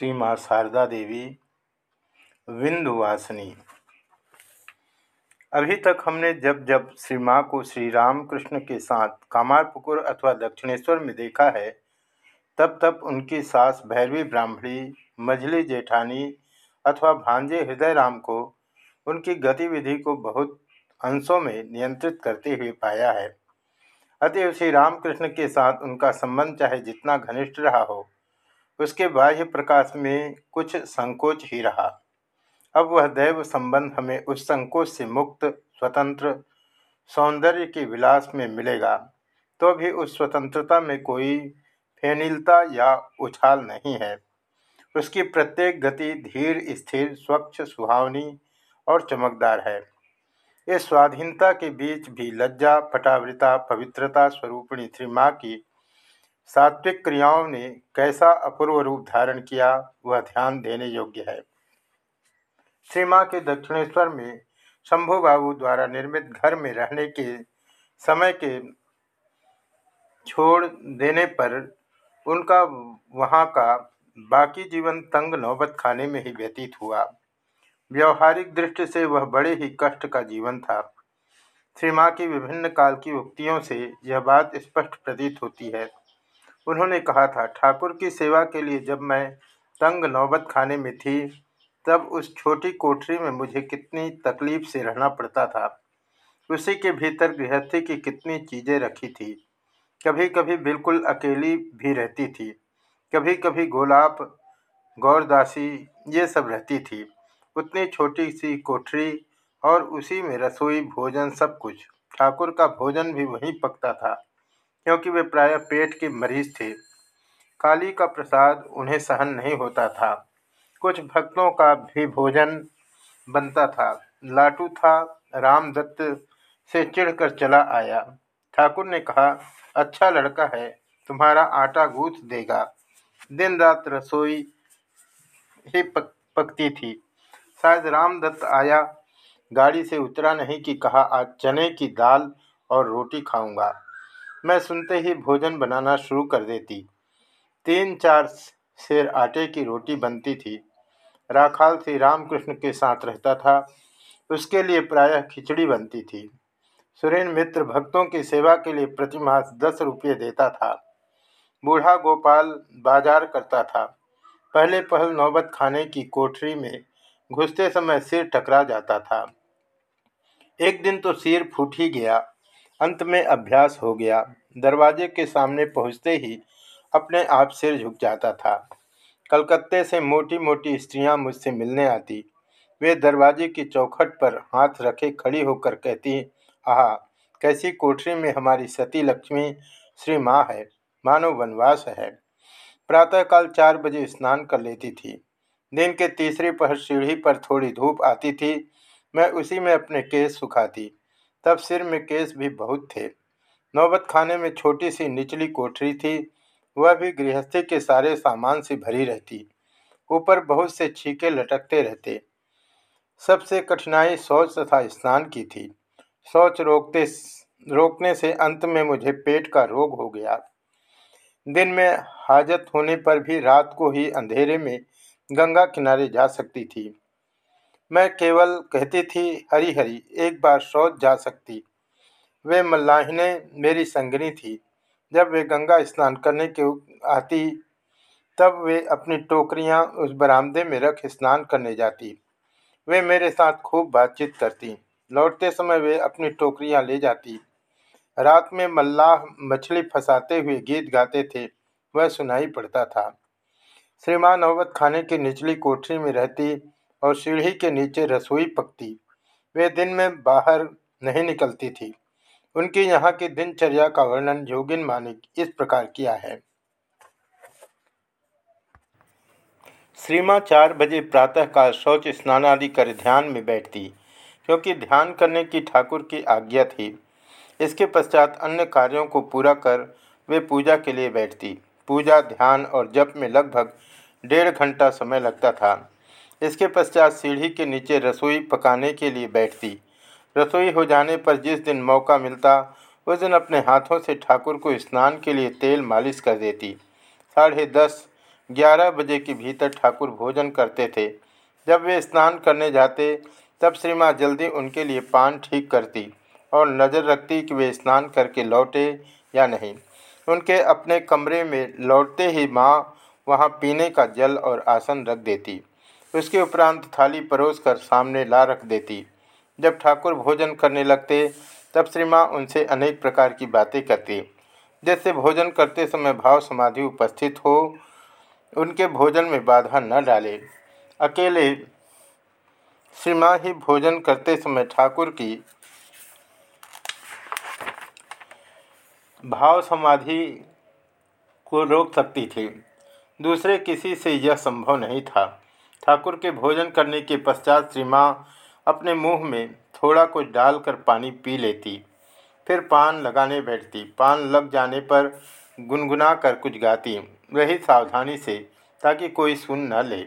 श्री माँ शारदा देवी, विंध्यवासिनी। अभी तक हमने जब जब श्री माँ को श्री राम कृष्ण के साथ कामारपुकुर अथवा दक्षिणेश्वर में देखा है, तब तब उनकी सास भैरवी ब्राह्मणी, मझली जेठानी अथवा भांजे हृदय राम को उनकी गतिविधि को बहुत अंशों में नियंत्रित करते हुए पाया है। अतएव श्री रामकृष्ण के साथ उनका संबंध चाहे जितना घनिष्ठ रहा हो उसके बाह्य प्रकाश में कुछ संकोच ही रहा। अब वह दैव संबंध हमें उस संकोच से मुक्त, स्वतंत्र, सौंदर्य के विलास में मिलेगा तो भी उस स्वतंत्रता में कोई फेनिलता या उछाल नहीं है। उसकी प्रत्येक गति धीर, स्थिर, स्वच्छ, सुहावनी और चमकदार है। इस स्वाधीनता के बीच भी लज्जा पटावृता पवित्रता, स्वरूपिणी श्री माँ की सात्विक क्रियाओं ने कैसा अपूर्व रूप धारण किया, वह ध्यान देने योग्य है। श्री के दक्षिणेश्वर में शंभु बाबू द्वारा निर्मित घर में रहने के समय के छोड़ देने पर उनका वहाँ का बाकी जीवन तंग नौबत खाने में ही व्यतीत हुआ। व्यवहारिक दृष्टि से वह बड़े ही कष्ट का जीवन था। श्री की विभिन्न काल की उक्तियों से यह बात स्पष्ट प्रतीत होती है। उन्होंने कहा था, ठाकुर की सेवा के लिए जब मैं तंग नौबत खाने में थी, तब उस छोटी कोठरी में मुझे कितनी तकलीफ़ से रहना पड़ता था। उसी के भीतर गृहस्थी की कितनी चीज़ें रखी थी। कभी कभी बिल्कुल अकेली भी रहती थी। कभी कभी गोलाप गौरदासी, ये सब रहती थी। उतनी छोटी सी कोठरी और उसी में रसोई, भोजन सब कुछ। ठाकुर का भोजन भी वहीं पकता था। क्योंकि वे प्रायः पेट के मरीज़ थे। काली का प्रसाद उन्हें सहन नहीं होता था। कुछ भक्तों का भी भोजन बनता था। लाटू था रामदत्त से चिढ़कर चला आया। ठाकुर ने कहा अच्छा लड़का है तुम्हारा आटा गूथ देगा। दिन रात रसोई ही पक, पकती थी। शायद रामदत्त आया गाड़ी से उतरा नहीं कि कहा आज चने की दाल और रोटी खाऊँगा। मैं सुनते ही भोजन बनाना शुरू कर देती। तीन चार शेर आटे की रोटी बनती थी। राखाल श्री रामकृष्ण के साथ रहता था। उसके लिए प्रायः खिचड़ी बनती थी। सुरेन मित्र भक्तों की सेवा के लिए प्रतिमास दस रुपये देता था। बूढ़ा गोपाल बाज़ार करता था। पहले पहल नौबत खाने की कोठरी में घुसते समय सिर टकरा जाता था। एक दिन तो सिर फूट ही गया। अंत में अभ्यास हो गया। दरवाजे के सामने पहुँचते ही अपने आप सिर झुक जाता था। कलकत्ते से मोटी मोटी स्त्रियाँ मुझसे मिलने आती। वे दरवाजे की चौखट पर हाथ रखे खड़ी होकर कहती, आह, कैसी कोठरी में हमारी सती लक्ष्मी, श्री माँ है, मानो वनवास है। प्रातःकाल चार बजे स्नान कर लेती थी। दिन के तीसरी पहर सीढ़ी पर थोड़ी धूप आती थी। मैं उसी में अपने केस सुखाती। तब सिर में केस भी बहुत थे। नौबत खाने में छोटी सी निचली कोठरी थी। वह भी गृहस्थी के सारे सामान से भरी रहती। ऊपर बहुत से छीके लटकते रहते। सबसे कठिनाई शौच तथा स्नान की थी। शौच रोकते रोकने से अंत में मुझे पेट का रोग हो गया। दिन में हाजत होने पर भी रात को ही अंधेरे में गंगा किनारे जा सकती थी। मैं केवल कहती थी हरी हरी एक बार शौच जा सकती। वे मल्लाहिने मेरी संगनी थी। जब वे गंगा स्नान करने के आती, तब वे अपनी टोकरियाँ उस बरामदे में रख स्नान करने जाती। वे मेरे साथ खूब बातचीत करती। लौटते समय वे अपनी टोकरियाँ ले जाती। रात में मल्लाह मछली फंसाते हुए गीत गाते थे, वह सुनाई पड़ता था। श्रीमान नौबत खाने की निचली कोठरी में रहती और सीढ़ी के नीचे रसोई पकती। वे दिन में बाहर नहीं निकलती थी। उनकी यहाँ की दिनचर्या का वर्णन योगिन मानिक इस प्रकार किया है। श्रीमा चार बजे प्रातः प्रातःकाल शौच स्नान आदि कर ध्यान में बैठती, क्योंकि ध्यान करने की ठाकुर की आज्ञा थी। इसके पश्चात अन्य कार्यों को पूरा कर वे पूजा के लिए बैठती। पूजा, ध्यान और जप में लगभग डेढ़ घंटा समय लगता था। इसके पश्चात सीढ़ी के नीचे रसोई पकाने के लिए बैठती। रसोई हो जाने पर जिस दिन मौका मिलता, उस दिन अपने हाथों से ठाकुर को स्नान के लिए तेल मालिश कर देती। साढ़े दस, ग्यारह बजे के भीतर ठाकुर भोजन करते थे। जब वे स्नान करने जाते, तब श्री माँ जल्दी उनके लिए पान ठीक करती और नज़र रखती कि वे स्नान करके लौटे या नहीं। उनके अपने कमरे में लौटते ही माँ वहाँ पीने का जल और आसन रख देती। उसके उपरांत थाली परोस कर सामने ला रख देती। जब ठाकुर भोजन करने लगते, तब श्री माँ उनसे अनेक प्रकार की बातें करती। जैसे भोजन करते समय भाव समाधि उपस्थित हो, उनके भोजन में बाधा न डाले। अकेले श्री माँ ही भोजन करते समय ठाकुर की भाव समाधि को रोक सकती थी। दूसरे किसी से यह संभव नहीं था। ठाकुर के भोजन करने के पश्चात श्री माँ अपने मुँह में थोड़ा कुछ डालकर पानी पी लेती, फिर पान लगाने बैठती। पान लग जाने पर गुनगुना कर कुछ गाती वही सावधानी से ताकि कोई सुन न ले।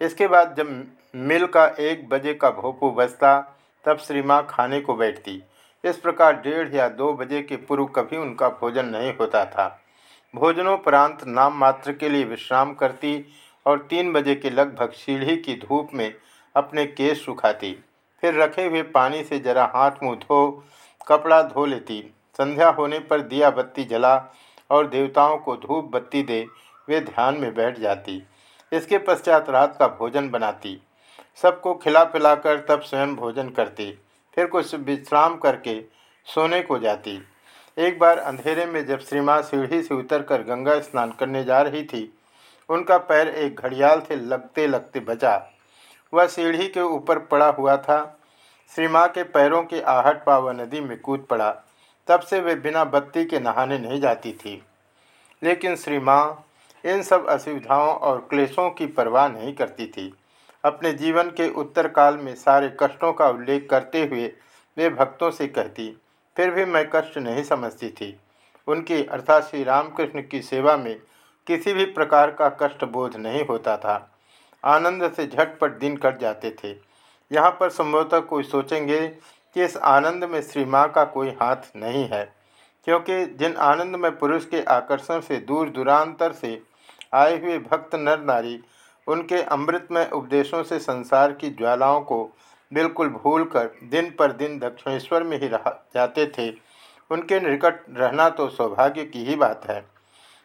इसके बाद जब मिल का एक बजे का भोपू बजता, तब श्री माँ खाने को बैठती। इस प्रकार डेढ़ या दो बजे के पूर्व कभी उनका भोजन नहीं होता था। भोजनोपरांत नाम मात्र के लिए विश्राम करती और तीन बजे के लगभग सीढ़ी की धूप में अपने केस सुखाती। फिर रखे हुए पानी से जरा हाथ मुँह धो, कपड़ा धो लेती। संध्या होने पर दिया बत्ती जला और देवताओं को धूप बत्ती दे, वे ध्यान में बैठ जाती। इसके पश्चात रात का भोजन बनाती। सबको खिला पिलाकर तब स्वयं भोजन करती। फिर कुछ विश्राम करके सोने को जाती। एक बार अंधेरे में जब श्री माँ सीढ़ी से उतरकर गंगा स्नान करने जा रही थी उनका पैर एक घड़ियाल से लगते लगते बचा। वह सीढ़ी के ऊपर पड़ा हुआ था। श्री माँ के पैरों की आहट पा वह नदी में कूद पड़ा। तब से वे बिना बत्ती के नहाने नहीं जाती थी। लेकिन श्री माँ इन सब असुविधाओं और क्लेशों की परवाह नहीं करती थी। अपने जीवन के उत्तर काल में सारे कष्टों का उल्लेख करते हुए वे भक्तों से कहती, फिर भी मैं कष्ट नहीं समझती थी। उनकी अर्थात श्री रामकृष्ण की सेवा में किसी भी प्रकार का कष्ट बोध नहीं होता था। आनंद से झटपट दिन कट जाते थे। यहाँ पर संभवतः कोई सोचेंगे कि इस आनंद में श्री माँ का कोई हाथ नहीं है, क्योंकि जिन आनंद में पुरुष के आकर्षण से दूर दूरांतर से आए हुए भक्त नर नारी, उनके अमृतमय उपदेशों से संसार की ज्वालाओं को बिल्कुल भूलकर दिन पर दिन दक्षिणेश्वर में ही रह जाते थे। उनके निकट रहना तो सौभाग्य की ही बात है।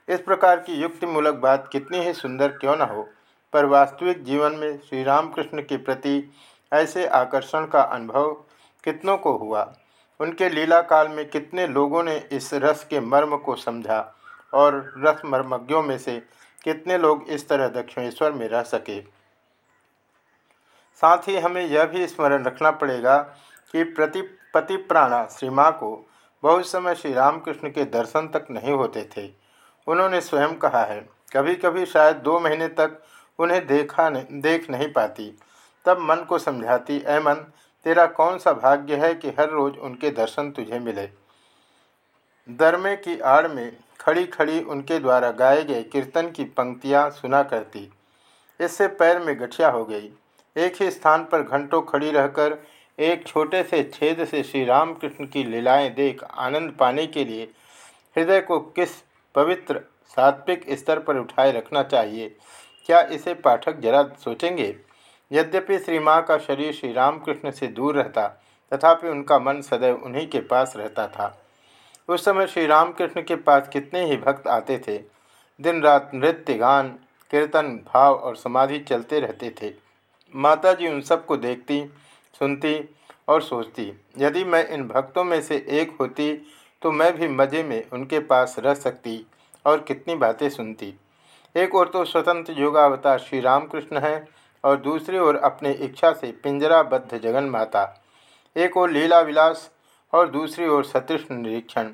इस प्रकार की युक्तिमूलक बात कितनी ही सुंदर क्यों न हो, पर वास्तविक जीवन में श्री रामकृष्ण के प्रति ऐसे आकर्षण का अनुभव कितनों को हुआ? उनके लीला काल में कितने लोगों ने इस रस के मर्म को समझा और रस मर्मज्ञों में से कितने लोग इस तरह दक्षिणेश्वर में रह सके? साथ ही हमें यह भी स्मरण रखना पड़ेगा कि प्रति पति प्राणा श्री माँ को बहुत समय श्री रामकृष्ण के दर्शन तक नहीं होते थे। उन्होंने स्वयं कहा है। कभी कभी शायद दो महीने तक उन्हें देखा नहीं देख नहीं पाती। तब मन को समझाती, ऐ मन, तेरा कौन सा भाग्य है कि हर रोज़ उनके दर्शन तुझे मिले? दरमे की आड़ में खड़ी खड़ी उनके द्वारा गाए गए कीर्तन की पंक्तियाँ सुना करती। इससे पैर में गठिया हो गई। एक ही स्थान पर घंटों खड़ी रहकर एक छोटे से छेद से श्री रामकृष्ण की लीलाएँ देख आनंद पाने के लिए हृदय को किस पवित्र सात्विक स्तर पर उठाए रखना चाहिए। क्या इसे पाठक जरा सोचेंगे? यद्यपि श्री माँ का शरीर श्री रामकृष्ण से दूर रहता, तथापि उनका मन सदैव उन्हीं के पास रहता था। उस समय श्री रामकृष्ण के पास कितने ही भक्त आते थे। दिन रात नृत्य, गान, कीर्तन, भाव और समाधि चलते रहते थे। माता जी उन सबको देखती, सुनती और सोचती, यदि मैं इन भक्तों में से एक होती तो मैं भी मज़े में उनके पास रह सकती और कितनी बातें सुनती। एक और तो स्वतंत्र योगावतार श्री रामकृष्ण हैं और दूसरी ओर अपने इच्छा से पिंजराबद्ध जगन माता एक और लीला विलास और दूसरी ओर सतृष्ण निरीक्षण।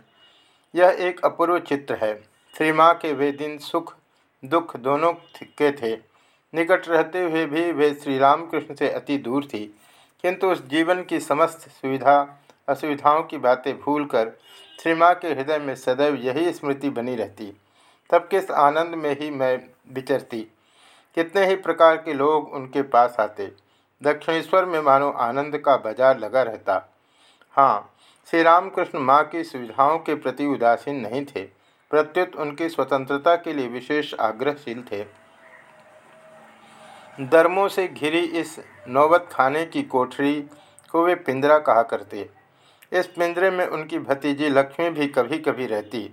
यह एक अपूर्व चित्र है। श्री माँ के वे दिन सुख, दुख दोनों के थे। निकट रहते हुए भी वे श्री रामकृष्ण से अति दूर थी। किंतु उस जीवन की समस्त सुविधा, असुविधाओं की बातें भूलकर श्री माँ के हृदय में सदैव यही स्मृति बनी रहती, तब किस आनंद में ही मैं विचरती। कितने ही प्रकार के लोग उनके पास आते, दक्षिणेश्वर में मानो आनंद का बाज़ार लगा रहता। हाँ श्री रामकृष्ण माँ की सुविधाओं के प्रति उदासीन नहीं थे, प्रत्युत उनकी स्वतंत्रता के लिए विशेष आग्रहशील थे। दरमों से घिरी इस नौबत खाने की कोठरी को वे पिंजरा कहा करते इस पिंजरे में उनकी भतीजी लक्ष्मी भी कभी कभी रहती।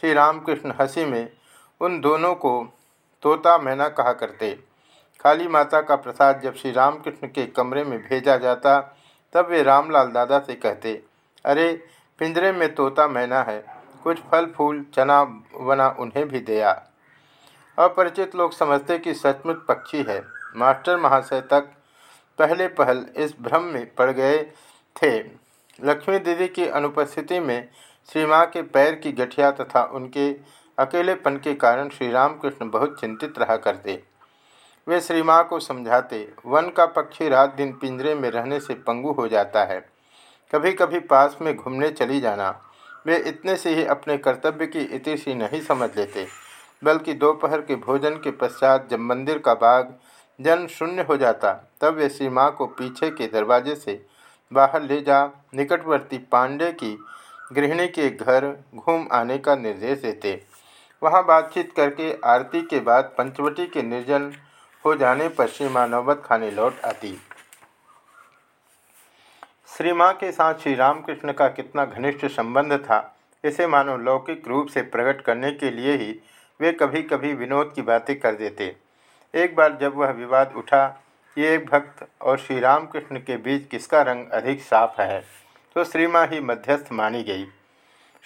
श्री रामकृष्ण हँसी में उन दोनों को तोता मैना कहा करते। काली माता का प्रसाद जब श्री रामकृष्ण के कमरे में भेजा जाता, तब वे रामलाल दादा से कहते, अरे, पिंजरे में तोता मैना है। कुछ फल, फूल, चना, वना उन्हें भी दिया अपरिचित लोग समझते कि सचमुच पक्षी है। मास्टर महाशय तक पहले पहल इस भ्रम में पड़ गए थे। लक्ष्मी दीदी की अनुपस्थिति में श्री माँ के पैर की गठिया तथा उनके अकेलेपन के कारण श्री रामकृष्ण बहुत चिंतित रहा करते। वे श्री माँ को समझाते, वन का पक्षी रात दिन पिंजरे में रहने से पंगु हो जाता है। कभी कभी पास में घूमने चली जाना। वे इतने से ही अपने कर्तव्य की इतिशी नहीं समझ लेते, बल्कि दोपहर के भोजन के पश्चात जब मंदिर का बाग जन शून्य हो जाता, तब वे श्री माँ को पीछे के दरवाजे से बाहर ले जा। निकटवर्ती पांडे की गृहिणी के घर घूम आने का निर्देश देते। वहाँ बातचीत करके आरती के बाद पंचवटी के निर्जन हो जाने पर श्री माँ नौबत खाने लौट आती। श्री माँ के साथ श्री रामकृष्ण का कितना घनिष्ठ संबंध था, इसे मानो लौकिक रूप से प्रकट करने के लिए ही वे कभी कभी विनोद की बातें कर देते। एक बार जब वह विवाद उठा एक भक्त और श्री रामकृष्ण के बीच किसका रंग अधिक साफ़ है? तो श्री माँ ही मध्यस्थ मानी गई।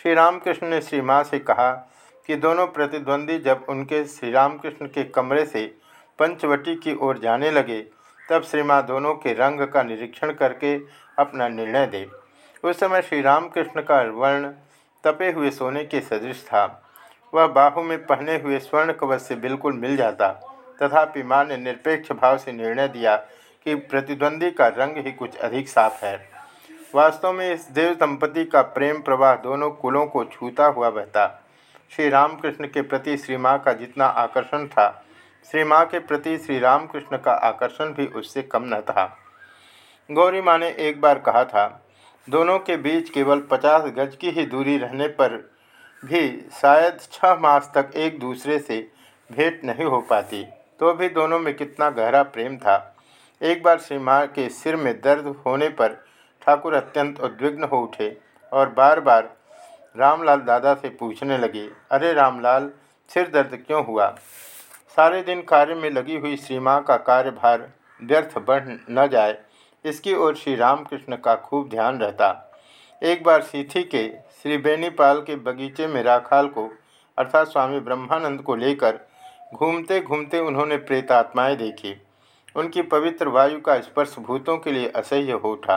श्री रामकृष्ण ने श्री माँ से कहा कि दोनों प्रतिद्वंदी जब उनके श्री रामकृष्ण के कमरे से पंचवटी की ओर जाने लगे, तब श्री माँ दोनों के रंग का निरीक्षण करके अपना निर्णय दे। उस समय श्री रामकृष्ण का वर्ण तपे हुए सोने के सदृश था। वह बाहू में पहने हुए स्वर्ण कवच से बिल्कुल मिल जाता। तथापि माँ ने निरपेक्ष भाव से निर्णय दिया कि प्रतिद्वंदी का रंग ही कुछ अधिक साफ़ है। वास्तव में इस देव दंपति का प्रेम प्रवाह दोनों कुलों को छूता हुआ बहता। श्री रामकृष्ण के प्रति श्री माँ का जितना आकर्षण था, श्री माँ के प्रति श्री रामकृष्ण का आकर्षण भी उससे कम न था। गौरी माँ ने एक बार कहा था, दोनों के बीच केवल पचास गज की ही दूरी रहने पर भी शायद छह मास तक एक दूसरे से भेंट नहीं हो पाती। तो भी दोनों में कितना गहरा प्रेम था। एक बार श्री के सिर में दर्द होने पर ठाकुर अत्यंत उद्विग्न हो उठे और बार बार रामलाल दादा से पूछने लगे, अरे रामलाल, सिर दर्द क्यों हुआ? सारे दिन कार्य में लगी हुई श्री माँ का कार्यभार व्यर्थ बढ़ न जाए, इसकी ओर श्री रामकृष्ण का खूब ध्यान रहता। एक बार सीथी के श्री बेनीपाल के बगीचे में राखाल को, अर्थात स्वामी ब्रह्मानंद को लेकर घूमते घूमते उन्होंने प्रेतात्माएँ देखी। उनकी पवित्र वायु का स्पर्श भूतों के लिए असह्य हो उठा।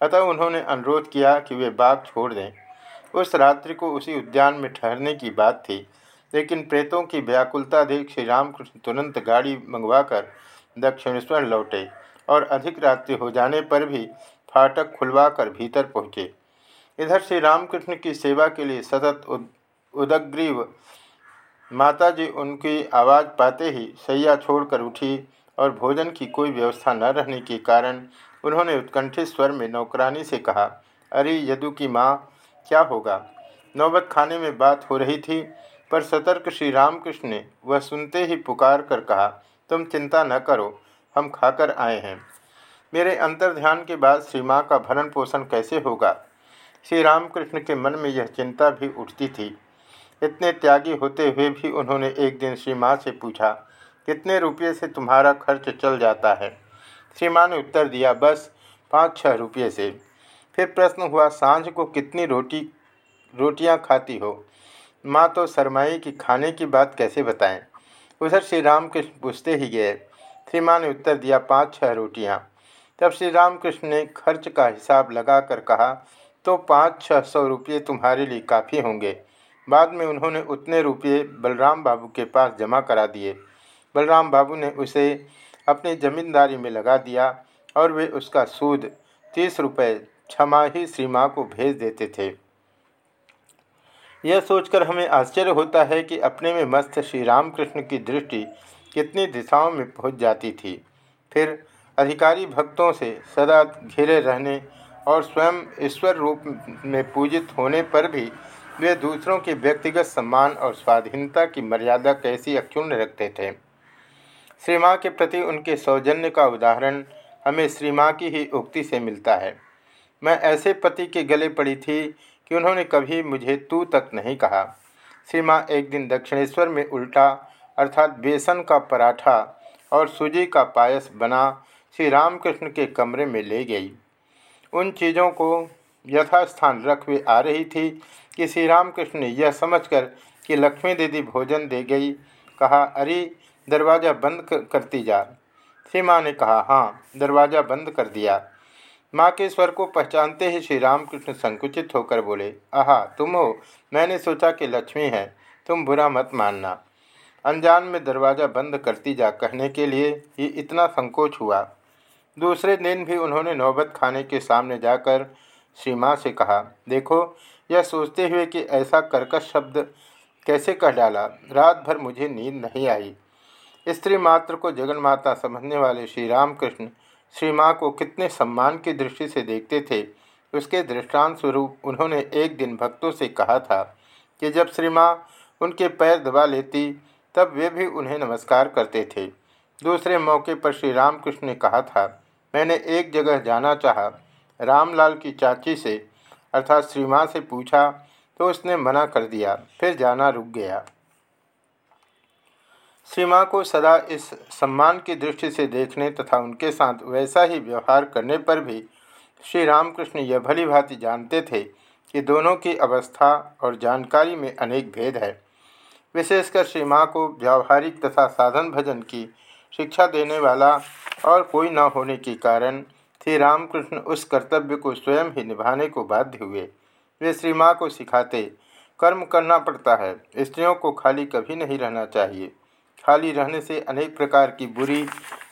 अतः उन्होंने अनुरोध किया कि वे बाग छोड़ दें। उस रात्रि को उसी उद्यान में ठहरने की बात थी, लेकिन प्रेतों की व्याकुलता देख श्री रामकृष्ण तुरंत गाड़ी मंगवाकर दक्षिणेश्वर लौटे और अधिक रात्रि हो जाने पर भी फाटक खुलवा कर भीतर पहुँचे। इधर श्री रामकृष्ण की सेवा के लिए सतत उद, उदग्रीव माताजी उनकी आवाज़ पाते ही सैया छोड़कर उठी और भोजन की कोई व्यवस्था न रहने के कारण उन्होंने उत्कंठित स्वर में नौकरानी से कहा, अरे, यदु की माँ, क्या होगा? नौबत खाने में बात हो रही थी, पर सतर्क श्री रामकृष्ण ने वह सुनते ही पुकार कर कहा, तुम चिंता न करो, हम खाकर आए हैं। मेरे अंतर ध्यान के बाद श्री माँ का भरण पोषण कैसे होगा? श्री रामकृष्ण के मन में यह चिंता भी उठती थी। इतने त्यागी होते हुए भी उन्होंने एक दिन श्री माँ से पूछा, कितने रुपये से तुम्हारा खर्च चल जाता है? श्री माँ ने उत्तर दिया, बस पाँच छः रुपये से। फिर प्रश्न हुआ, साँझ को कितनी रोटी, रोटियाँ खाती हो? माँ तो शरमाई की खाने की बात कैसे बताएँ? उधर श्री रामकृष्ण पूछते ही गए। श्री माँ ने उत्तर दिया पाँच छः रोटियाँ। तब श्री रामकृष्ण ने खर्च का हिसाब लगा कर कहा तो पाँच छः सौ रुपये तुम्हारे लिए काफ़ी होंगे। बाद में उन्होंने उतने रुपये बलराम बाबू के पास जमा करा दिए। बलराम बाबू ने उसे अपनी ज़मींदारी में लगा दिया और वे उसका सूद तीस रुपये छमाही श्री माँ को भेज देते थे। यह सोचकर हमें आश्चर्य होता है कि अपने में मस्त श्री रामकृष्ण की दृष्टि कितनी दिशाओं में पहुँच जाती थी। फिर अधिकारी भक्तों से सदा घिरे रहने और स्वयं ईश्वर रूप में पूजित होने पर भी वे दूसरों के व्यक्तिगत सम्मान और स्वाधीनता की मर्यादा कैसी अक्षुण्ण रखते थे? श्री माँ के प्रति उनके सौजन्य का उदाहरण हमें श्री माँ की ही उक्ति से मिलता है। मैं ऐसे पति के गले पड़ी थी कि उन्होंने कभी मुझे तू तक नहीं कहा। श्री माँ एक दिन दक्षिणेश्वर में उल्टा, अर्थात बेसन का पराठा और सूजी का पायस बना श्री रामकृष्ण के कमरे में ले गई। उन चीज़ों को यथास्थान रख वे आ रही थी कि श्री रामकृष्ण ने यह समझकर कि लक्ष्मी दीदी भोजन दे गई, कहा, अरे, दरवाज़ा बंद करती जा। श्री माँ ने कहा हाँ दरवाज़ा बंद कर दिया। माँ के स्वर को पहचानते ही श्री रामकृष्ण संकुचित होकर बोले, आहा, तुम हो, मैंने सोचा कि लक्ष्मी है, तुम बुरा मत मानना। अनजान में दरवाज़ा बंद करती जा कहने के लिए ही इतना संकोच हुआ। दूसरे दिन भी उन्होंने नौबत खाने के सामने जाकर श्री माँ से कहा, देखो, यह सोचते हुए कि ऐसा कर्कश शब्द कैसे कह डाला रात भर मुझे नींद नहीं आई। स्त्री मात्र को जगन माता समझने वाले श्री रामकृष्ण श्री माँ को कितने सम्मान की दृष्टि से देखते थे, उसके दृष्टांत स्वरूप उन्होंने एक दिन भक्तों से कहा था कि जब श्री माँ उनके पैर दबा लेती, तब वे भी उन्हें नमस्कार करते थे। दूसरे मौके पर श्री रामकृष्ण ने कहा था, मैंने एक जगह जाना चाहा रामलाल की चाची से, अर्थात श्री माँ से पूछा तो उसने मना कर दिया, फिर जाना रुक गया। श्री माँ को सदा इस सम्मान की दृष्टि से देखने तथा उनके साथ वैसा ही व्यवहार करने पर भी श्री रामकृष्ण यह भली भांति जानते थे कि दोनों की अवस्था और जानकारी में अनेक भेद है। विशेषकर श्री माँ को व्यावहारिक तथा साधन भजन की शिक्षा देने वाला और कोई न होने के कारण श्री रामकृष्ण उस कर्तव्य को स्वयं ही निभाने को बाध्य हुए। वे श्री माँ को सिखाते, कर्म करना पड़ता है, स्त्रियों को खाली कभी नहीं रहना चाहिए। खाली रहने से अनेक प्रकार की बुरी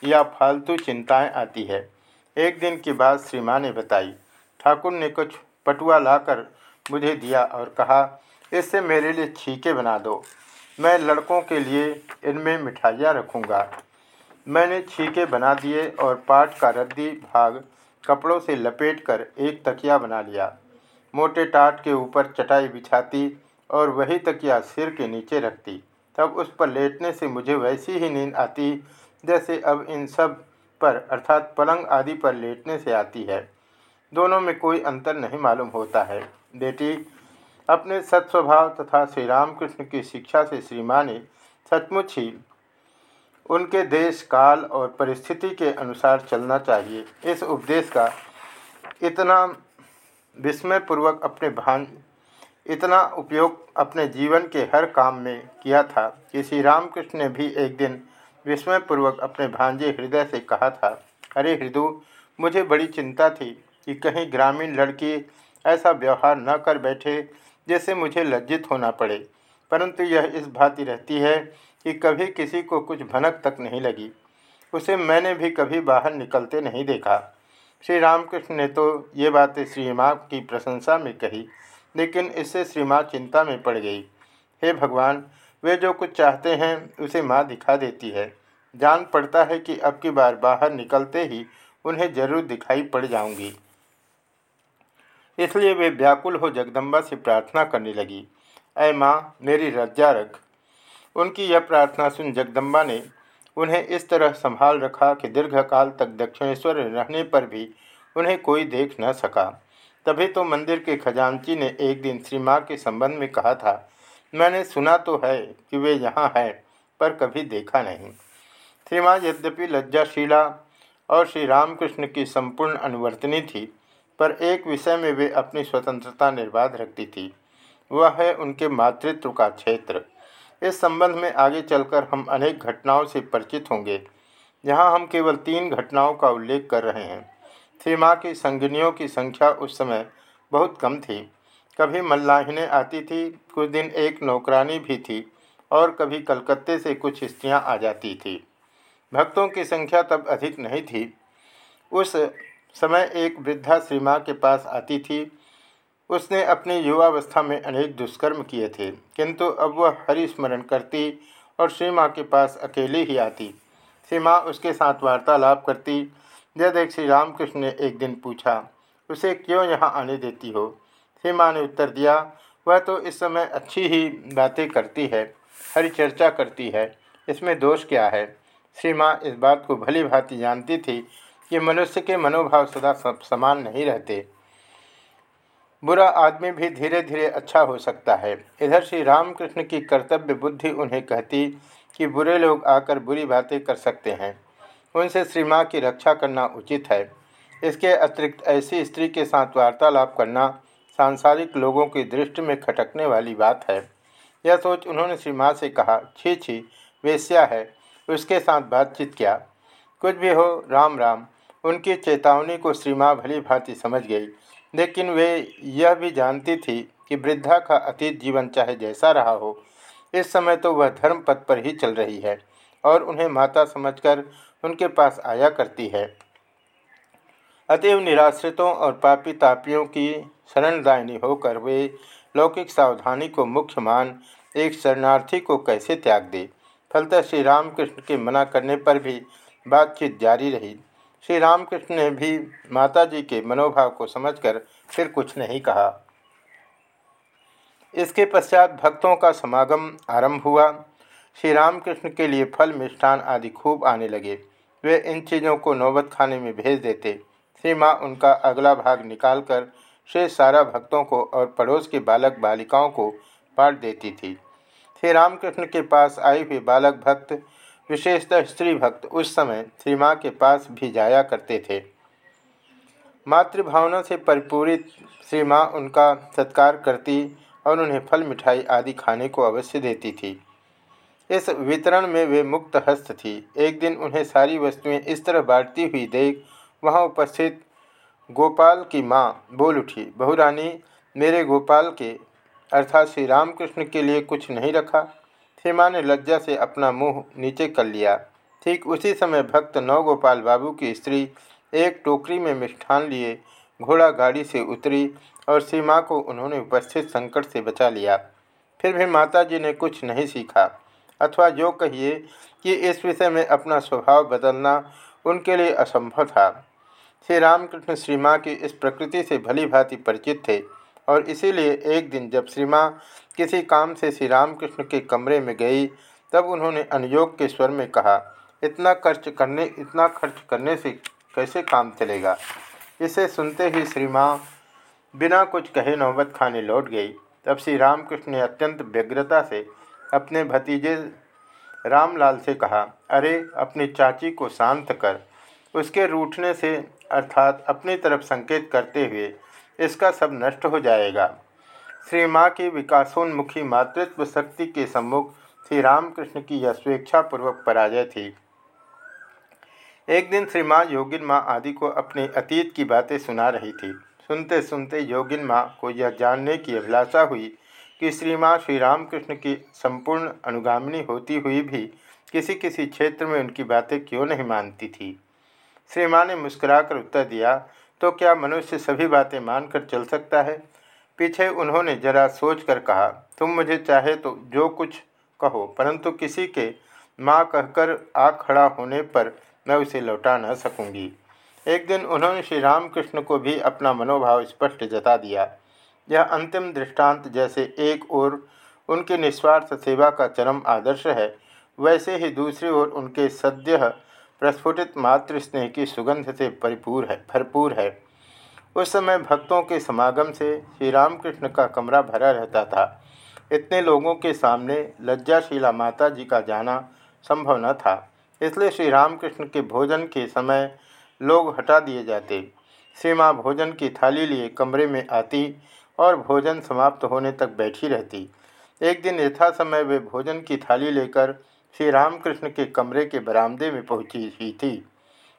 या फालतू चिंताएँ आती है। एक दिन की बात श्री माँ ने बताई। ठाकुर ने कुछ पटुआ लाकर मुझे दिया और कहा, इससे मेरे लिए छीके बना दो। मैं लड़कों के लिए इनमें मिठाइयाँ रखूँगा। मैंने छीके बना दिए और पाट का रद्दी भाग कपड़ों से लपेटकर एक तकिया बना लिया। मोटे टाट के ऊपर चटाई बिछाती और वही तकिया सिर के नीचे रखती। तब उस पर लेटने से मुझे वैसी ही नींद आती जैसे अब इन सब पर अर्थात पलंग आदि पर लेटने से आती है। दोनों में कोई अंतर नहीं मालूम होता है। बेटी, अपने सत्स्वभाव तथा श्री रामकृष्ण की शिक्षा से श्री माँ ने सचमुच ही उनके देश, काल और परिस्थिति के अनुसार चलना चाहिए। इस उपदेश का इतना विस्मयपूर्वक अपने भान, इतना उपयोग अपने जीवन के हर काम में किया था कि श्री रामकृष्ण ने भी एक दिन विस्मयपूर्वक अपने भांजे हृदय से कहा था, अरे हृदय मुझे बड़ी चिंता थी कि कहीं ग्रामीण लड़की ऐसा व्यवहार न कर बैठे जैसे मुझे लज्जित होना पड़े। परंतु यह इस भांति रहती है कि कभी किसी को कुछ भनक तक नहीं लगी। उसे मैंने भी कभी बाहर निकलते नहीं देखा। श्री रामकृष्ण ने तो ये बातें श्री माँ की प्रशंसा में कही, लेकिन इससे श्री माँ चिंता में पड़ गई। हे भगवान, वे जो कुछ चाहते हैं, उसे माँ दिखा देती है। जान पड़ता है कि अब की बार बाहर निकलते ही उन्हें ज़रूर दिखाई पड़ जाऊँगी। इसलिए वे व्याकुल हो जगदम्बा से प्रार्थना करने लगी। अय माँ, मेरी रज्जा रख। उनकी यह प्रार्थना सुन जगदम्बा ने उन्हें इस तरह संभाल रखा कि दीर्घकाल तक दक्षिणेश्वर रहने पर भी उन्हें कोई देख न सका। तभी तो मंदिर के खजांची ने एक दिन श्री माँ के संबंध में कहा था, मैंने सुना तो है कि वे यहाँ हैं, पर कभी देखा नहीं श्री माँ यद्यपि लज्जाशीला और श्री रामकृष्ण की संपूर्ण अनुवर्तनी थी, पर एक विषय में वे अपनी स्वतंत्रता निर्बाध रखती थी। वह है उनके मातृत्व का क्षेत्र। इस संबंध में आगे चलकर हम अनेक घटनाओं से परिचित होंगे। यहाँ हम केवल तीन घटनाओं का उल्लेख कर रहे हैं। श्री माँ की संगनियों की संख्या उस समय बहुत कम थी। कभी मल्लाहिने आती थी, कुछ दिन एक नौकरानी भी थी और कभी कलकत्ते से कुछ स्त्रियाँ आ जाती थी। भक्तों की संख्या तब अधिक नहीं थी। उस समय एक वृद्धा श्री माँ के पास आती थी उसने अपनी युवावस्था में अनेक दुष्कर्म किए थे, किंतु अब वह हरि स्मरण करती और श्री माँ के पास अकेले ही आती। श्री माँ उसके साथ वार्तालाप करती यह देख श्री रामकृष्ण ने एक दिन पूछा, उसे क्यों यहाँ आने देती हो? श्री माँ ने उत्तर दिया, वह तो इस समय अच्छी ही बातें करती है, हरी चर्चा करती है, इसमें दोष क्या है? श्री माँ इस बात को भली भांति जानती थी कि मनुष्य के मनोभाव सदा समान नहीं रहते। बुरा आदमी भी धीरे धीरे अच्छा हो सकता है। इधर श्री रामकृष्ण की कर्तव्य बुद्धि उन्हें कहती कि बुरे लोग आकर बुरी बातें कर सकते हैं। उनसे श्री माँ की रक्षा करना उचित है। इसके अतिरिक्त ऐसी स्त्री के साथ वार्तालाप करना सांसारिक लोगों की दृष्टि में खटकने वाली बात है। यह सोच उन्होंने श्री माँ से कहा, छी छी, वेश्या है, उसके साथ बातचीत क्या? कुछ भी हो, राम राम। उनकी चेतावनी को श्री माँ भली भांति समझ गई। लेकिन वे यह भी जानती थी कि वृद्धा का अतीत जीवन चाहे जैसा रहा हो, इस समय तो वह धर्म पथ पर ही चल रही है और उन्हें माता समझकर उनके पास आया करती है। अतएव निराश्रितों और पापी तापियों की शरणदायिनी होकर वे लौकिक सावधानी को मुख्य मान एक शरणार्थी को कैसे त्याग दे? फलतः श्री रामकृष्ण के मना करने पर भी बातचीत जारी रही। श्री रामकृष्ण ने भी माताजी के मनोभाव को समझकर फिर कुछ नहीं कहा। इसके पश्चात भक्तों का समागम आरंभ हुआ। श्री रामकृष्ण के लिए फल, मिष्ठान आदि खूब आने लगे। वे इन चीज़ों को नौबत खाने में भेज देते। श्री माँ उनका अगला भाग निकालकर शेष सारा भक्तों को और पड़ोस के बालक बालिकाओं को बांट देती थी। श्री रामकृष्ण के पास आई हुए बालक भक्त विशेषतः स्त्री भक्त उस समय श्री माँ के पास भी जाया करते थे। मातृभावना से परिपूरित श्री माँ उनका सत्कार करती और उन्हें फल, मिठाई आदि खाने को अवश्य देती थी। इस वितरण में वे मुक्त हस्त थी। एक दिन उन्हें सारी वस्तुएँ इस तरह बांटती हुई देख वहाँ उपस्थित गोपाल की माँ बोल उठी, बहुरानी, मेरे गोपाल के, अर्थात श्री रामकृष्ण के लिए कुछ नहीं रखा? हेमा ने लज्जा से अपना मुँह नीचे कर लिया। ठीक उसी समय भक्त नवगोपाल बाबू की स्त्री एक टोकरी में मिष्ठान लिए, घोड़ा गाड़ी से उतरी और सीमा को उन्होंने उपस्थित संकट से बचा लिया। फिर भी माताजी ने कुछ नहीं सीखा, अथवा जो कहिए कि इस विषय में अपना स्वभाव बदलना उनके लिए असंभव था। श्री रामकृष्ण श्री माँ की इस प्रकृति से भली भांति परिचित थे। और इसीलिए एक दिन जब श्री माँ किसी काम से श्री रामकृष्ण के कमरे में गई, तब उन्होंने अनुयोग के स्वर में कहा, इतना खर्च करने, इतना खर्च करने से कैसे काम चलेगा? इसे सुनते ही श्री माँ बिना कुछ कहे नौबत खाने लौट गई। तब श्री रामकृष्ण ने अत्यंत व्यग्रता से अपने भतीजे रामलाल से कहा, अरे, अपनी चाची को शांत कर। उसके रूठने से, अर्थात अपनी तरफ़ संकेत करते हुए इसका सब नष्ट हो जाएगा। श्री माँ की विकासोन्मुखी मातृत्व शक्ति के सम्मुख श्री रामकृष्ण की यह स्वेच्छापूर्वक पराजय थी। एक दिन श्री माँ योगिन माँ आदि को अपने अतीत की बातें सुना रही थी। सुनते सुनते योगिन माँ को यह जानने की अभिलाषा हुई कि श्री माँ श्री रामकृष्ण की संपूर्ण अनुगामिनी होती हुई भी किसी किसी क्षेत्र में उनकी बातें क्यों नहीं मानती थी। श्री माँ ने मुस्कुराकर उत्तर दिया तो क्या मनुष्य सभी बातें मानकर चल सकता है? पीछे उन्होंने जरा सोच कर कहा, तुम मुझे चाहे तो जो कुछ कहो, परंतु किसी के माँ कहकर आ खड़ा होने पर मैं उसे लौटा न सकूँगी। एक दिन उन्होंने श्री रामकृष्ण को भी अपना मनोभाव स्पष्ट जता दिया। यह अंतिम दृष्टांत जैसे एक ओर उनकी निस्वार्थ सेवा का चरम आदर्श है, वैसे ही दूसरी ओर उनके सद्य प्रस्फुटित मातृ स्नेह की सुगंध से परिपूर है, भरपूर है। उस समय भक्तों के समागम से श्री रामकृष्ण का कमरा भरा रहता था। इतने लोगों के सामने लज्जाशीला माता जी का जाना संभव न था, इसलिए श्री रामकृष्ण के भोजन के समय लोग हटा दिए जाते। श्री माँ भोजन की थाली लिए कमरे में आती और भोजन समाप्त होने तक बैठी रहती। एक दिन यथा समय वे भोजन की थाली लेकर श्री रामकृष्ण के कमरे के बरामदे में पहुँची ही थी।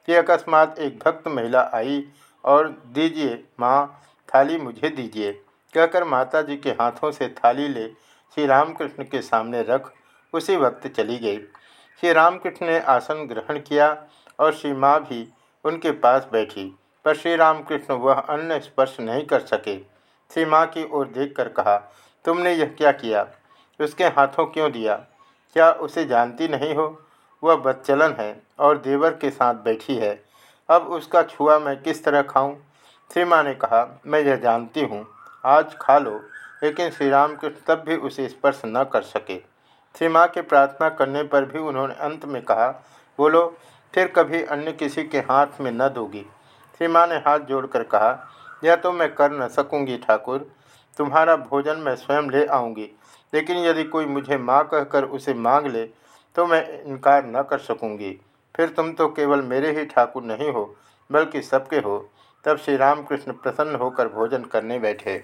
कि अकस्मात एक भक्त महिला आई और, दीजिए माँ, थाली मुझे दीजिए। कहकर माता जी के हाथों से थाली ले श्री रामकृष्ण के सामने रख उसी वक्त चली गई। श्री रामकृष्ण ने आसन ग्रहण किया और श्री माँ भी उनके पास बैठी, पर श्री रामकृष्ण वह अन्न स्पर्श नहीं कर सके। श्री माँ की ओर देखकर कहा, तुमने यह क्या किया? उसके हाथों क्यों दिया? क्या उसे जानती नहीं हो? वह बदचलन है और देवर के साथ बैठी है। अब उसका छुआ मैं किस तरह खाऊं? श्री माँ ने कहा, मैं यह जानती हूँ। आज खा लो, लेकिन श्री राम कृष्ण तब भी उसे स्पर्श न कर सके। श्री माँ के प्रार्थना करने पर भी उन्होंने अंत में कहा, बोलो, फिर कभी अन्य किसी के हाथ में न दोगी। श्री माँ ने हाथ जोड़कर कहा, यह तो मैं कर न सकूँगी ठाकुर। तुम्हारा भोजन मैं स्वयं ले आऊँगी। लेकिन यदि कोई मुझे माँ कहकर उसे मांग ले तो मैं इनकार न कर सकूँगी। फिर तुम तो केवल मेरे ही ठाकुर नहीं हो, बल्कि सबके हो। तब श्री रामकृष्ण प्रसन्न होकर भोजन करने बैठे।